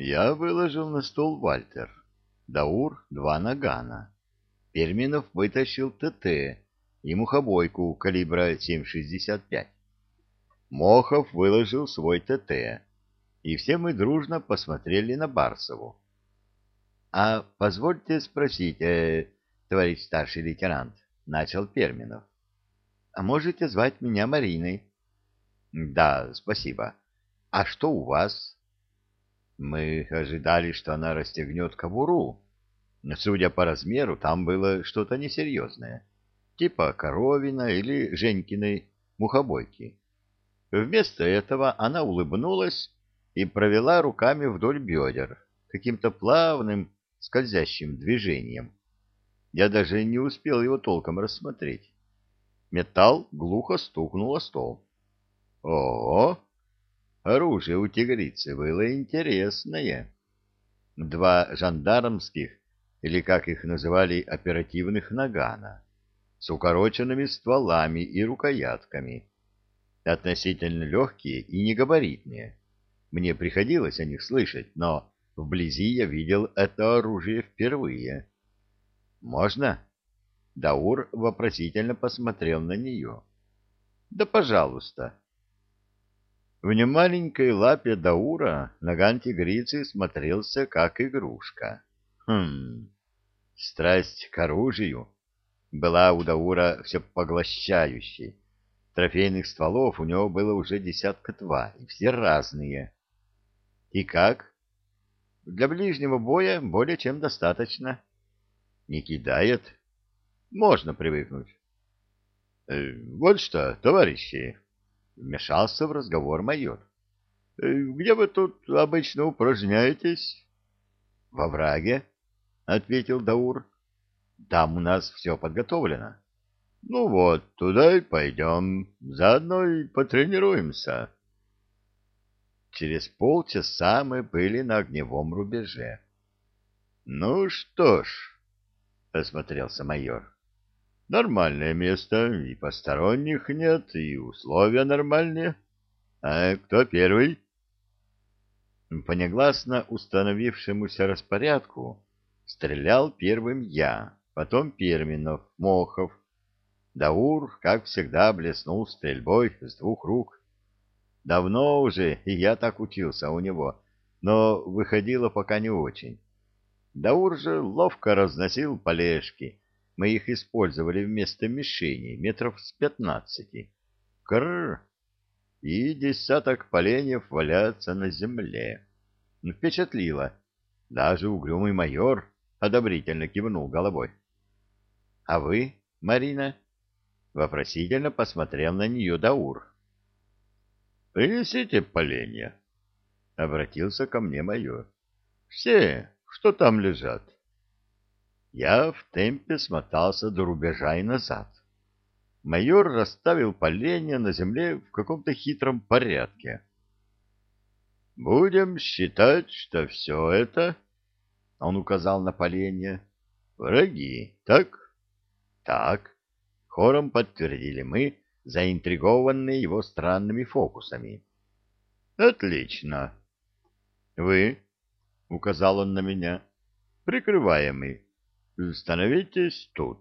Я выложил на стол Вальтер. Даур — два нагана. Перминов вытащил ТТ и мухобойку калибра 7,65. Мохов выложил свой ТТ, и все мы дружно посмотрели на Барсову. — А позвольте спросить, э, товарищ старший лейтенант, — начал Перминов. — А можете звать меня Мариной? — Да, спасибо. А что у вас? Мы ожидали, что она расстегнет кобуру. Судя по размеру, там было что-то несерьезное, типа коровина или Женькиной мухобойки. Вместо этого она улыбнулась и провела руками вдоль бедер каким-то плавным скользящим движением. Я даже не успел его толком рассмотреть. Металл глухо стукнул о стол. Ого! Оружие у тигрицы было интересное. Два жандармских, или как их называли, оперативных нагана, с укороченными стволами и рукоятками относительно легкие и негабаритные. Мне приходилось о них слышать, но вблизи я видел это оружие впервые. «Можно?» Даур вопросительно посмотрел на нее. «Да, пожалуйста». В немаленькой лапе Даура наган тигрицы смотрелся как игрушка. Хм, страсть к оружию была у Даура все поглощающей Трофейных стволов у него было уже десятка два, и все разные. И как? Для ближнего боя более чем достаточно. Не кидает? Можно привыкнуть. «Э, вот что, товарищи, вмешался в разговор майор. «Э, где вы тут обычно упражняетесь? Во враге, ответил Даур. Там у нас все подготовлено. Ну вот, туда и пойдем, заодно и потренируемся. Через полчаса мы были на огневом рубеже. Ну что ж, осмотрелся майор. Нормальное место, и посторонних нет, и условия нормальные. А кто первый? По негласно установившемуся распорядку стрелял первым я, потом Перминов, Мохов, Даур, как всегда, блеснул стрельбой с двух рук. Давно уже и я так учился у него, но выходило пока не очень. Даур же ловко разносил полежки. Мы их использовали вместо мишени метров с пятнадцати. Крррр! И десяток поленьев валяться на земле. Впечатлило. Даже угрюмый майор одобрительно кивнул головой. — А вы, Марина? — Вопросительно посмотрел на нее Даур. — Принесите поленья, — обратился ко мне майор. — Все, что там лежат. Я в темпе смотался до рубежа и назад. Майор расставил поленья на земле в каком-то хитром порядке. — Будем считать, что все это, — он указал на поленья, — враги, так? — Так. Хором подтвердили мы, заинтригованные его странными фокусами. «Отлично. Вы, — указал он на меня, — прикрываемый, становитесь тут».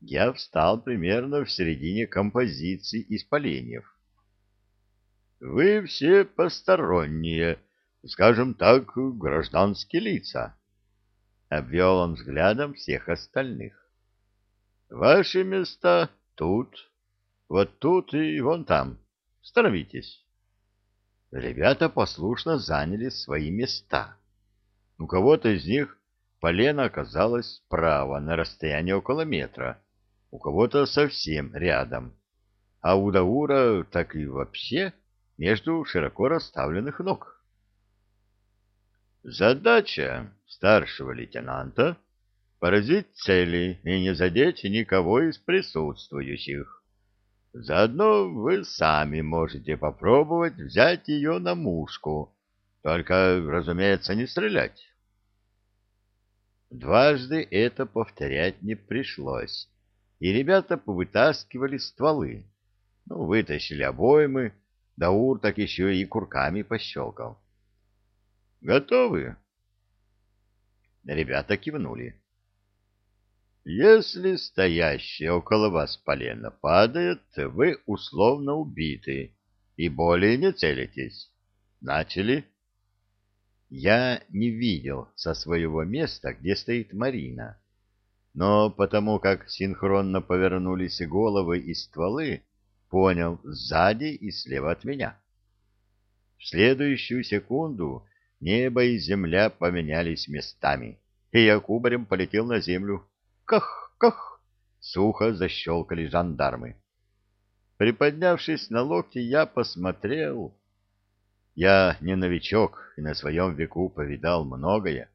Я встал примерно в середине композиции из поленьев. «Вы все посторонние, скажем так, гражданские лица», — обвел он взглядом всех остальных. Ваши места тут, вот тут и вон там. Становитесь. Ребята послушно заняли свои места. У кого-то из них полено оказалось справа, на расстоянии около метра, у кого-то совсем рядом, а у Даура так и вообще между широко расставленных ног. Задача старшего лейтенанта — поразить цели и не задеть никого из присутствующих. Заодно вы сами можете попробовать взять ее на мушку, только, разумеется, не стрелять. Дважды это повторять не пришлось, и ребята повытаскивали стволы. Ну, вытащили обоймы, Даур так еще и курками пощелкал. Готовы? Ребята кивнули. Если стоящее около вас полено падает, вы условно убиты и более не целитесь. Начали? Я не видел со своего места, где стоит Марина. Но потому как синхронно повернулись головы и стволы, понял сзади и слева от меня. В следующую секунду небо и земля поменялись местами, и я кубарем полетел на землю. Ках, ках! Сухо защелкали жандармы. Приподнявшись на локти, я посмотрел я не новичок и на своем веку повидал многое,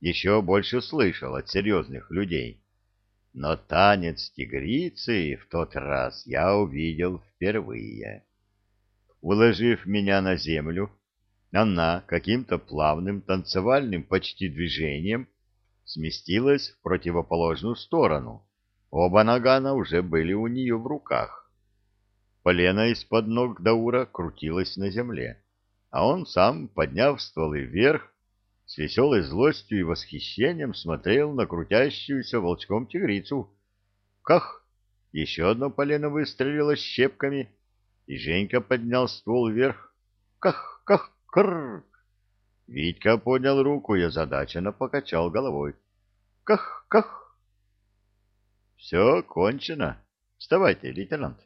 еще больше слышал от серьезных людей. Но танец тигрицы в тот раз я увидел впервые. Уложив меня на землю, она каким-то плавным танцевальным почти движением сместилась в противоположную сторону. Оба нагана уже были у нее в руках. Полено из-под ног Даура крутилось на земле а он сам, подняв стволы вверх, с веселой злостью и восхищением смотрел на крутящуюся волчком тигрицу. Ках! Еще одно полено выстрелило щепками, и Женька поднял ствол вверх. Ках! Ках! Крррр! Витька поднял руку и озадаченно покачал головой. Ках! Ках! Все кончено. Вставайте, лейтенант.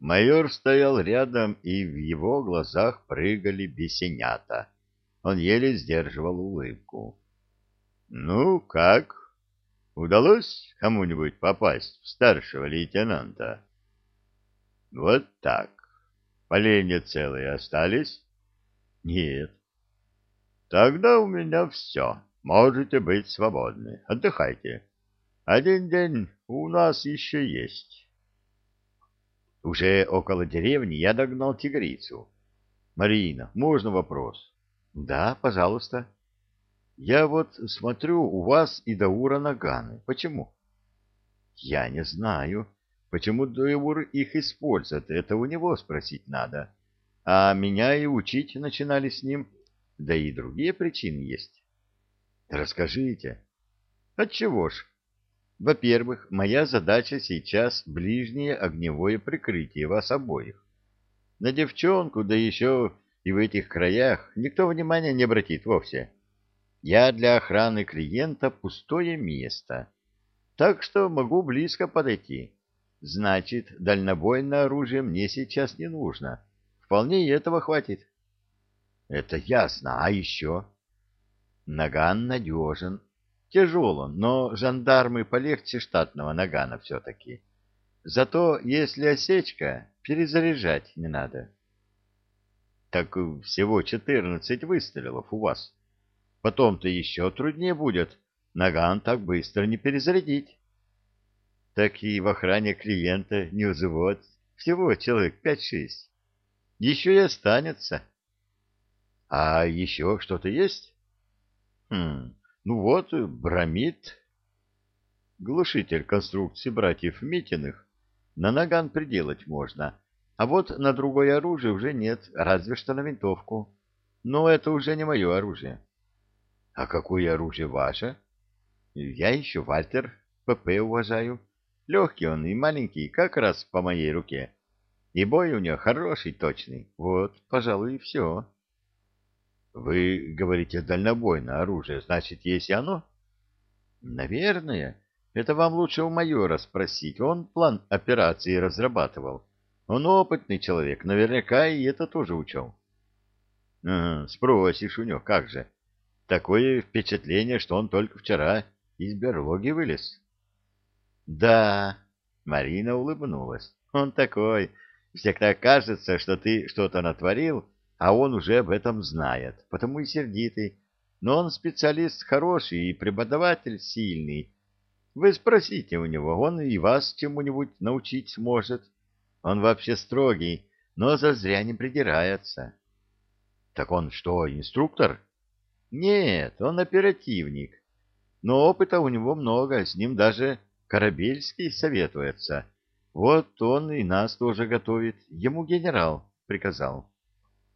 Майор стоял рядом, и в его глазах прыгали бесенята. Он еле сдерживал улыбку. — Ну, как? Удалось кому-нибудь попасть в старшего лейтенанта? — Вот так. Поленья целые остались? — Нет. — Тогда у меня все. Можете быть свободны. Отдыхайте. Один день у нас еще есть. Уже около деревни я догнал тигрицу. Марина, можно вопрос? Да, пожалуйста. Я вот смотрю, у вас и Даура наганы. Почему? Я не знаю. Почему Даур их использует, это у него спросить надо. А меня и учить начинали с ним. Да и другие причины есть. Расскажите. Отчего ж? Во-первых, моя задача сейчас ближнее огневое прикрытие вас обоих. На девчонку, да еще и в этих краях, никто внимания не обратит вовсе. Я для охраны клиента пустое место, так что могу близко подойти. Значит, дальнобойное оружие мне сейчас не нужно. Вполне и этого хватит. Это ясно. А еще? Наган надежен, Тяжел он, но жандармы полегче штатного нагана все-таки. Зато, если осечка, перезаряжать не надо. Так всего четырнадцать выстрелов у вас. Потом-то еще труднее будет. Наган так быстро не перезарядить. Так и в охране клиента не взвод. Всего человек пять-шесть. Еще и останется. А еще что-то есть? Хм, ну вот, бромид. Глушитель конструкции братьев Митиных на наган приделать можно, а вот на другое оружие уже нет, разве что на винтовку. Но это уже не мое оружие. А какое оружие ваше? Я еще Вальтер, ПП уважаю. Легкий он и маленький, как раз по моей руке. И бой у него хороший, точный. Вот, пожалуй, и все. Вы говорите дальнобойное оружие, значит, есть и оно? Наверное. Это вам лучше у майора спросить. Он план операции разрабатывал. Он опытный человек, наверняка и это тоже учел. Ага, спросишь у него, как же. Такое впечатление, что он только вчера из берлоги вылез. Да, Марина улыбнулась. Он такой. Всегда кажется, что ты что-то натворил, а он уже об этом знает, потому и сердитый. Но он специалист хороший и преподаватель сильный. Вы спросите у него, он и вас чему-нибудь научить сможет. Он вообще строгий, но зазря не придирается. Так он что, инструктор? Нет, он оперативник. Но опыта у него много, с ним даже Корабельский советуется. Вот он и нас тоже готовит. Ему генерал приказал.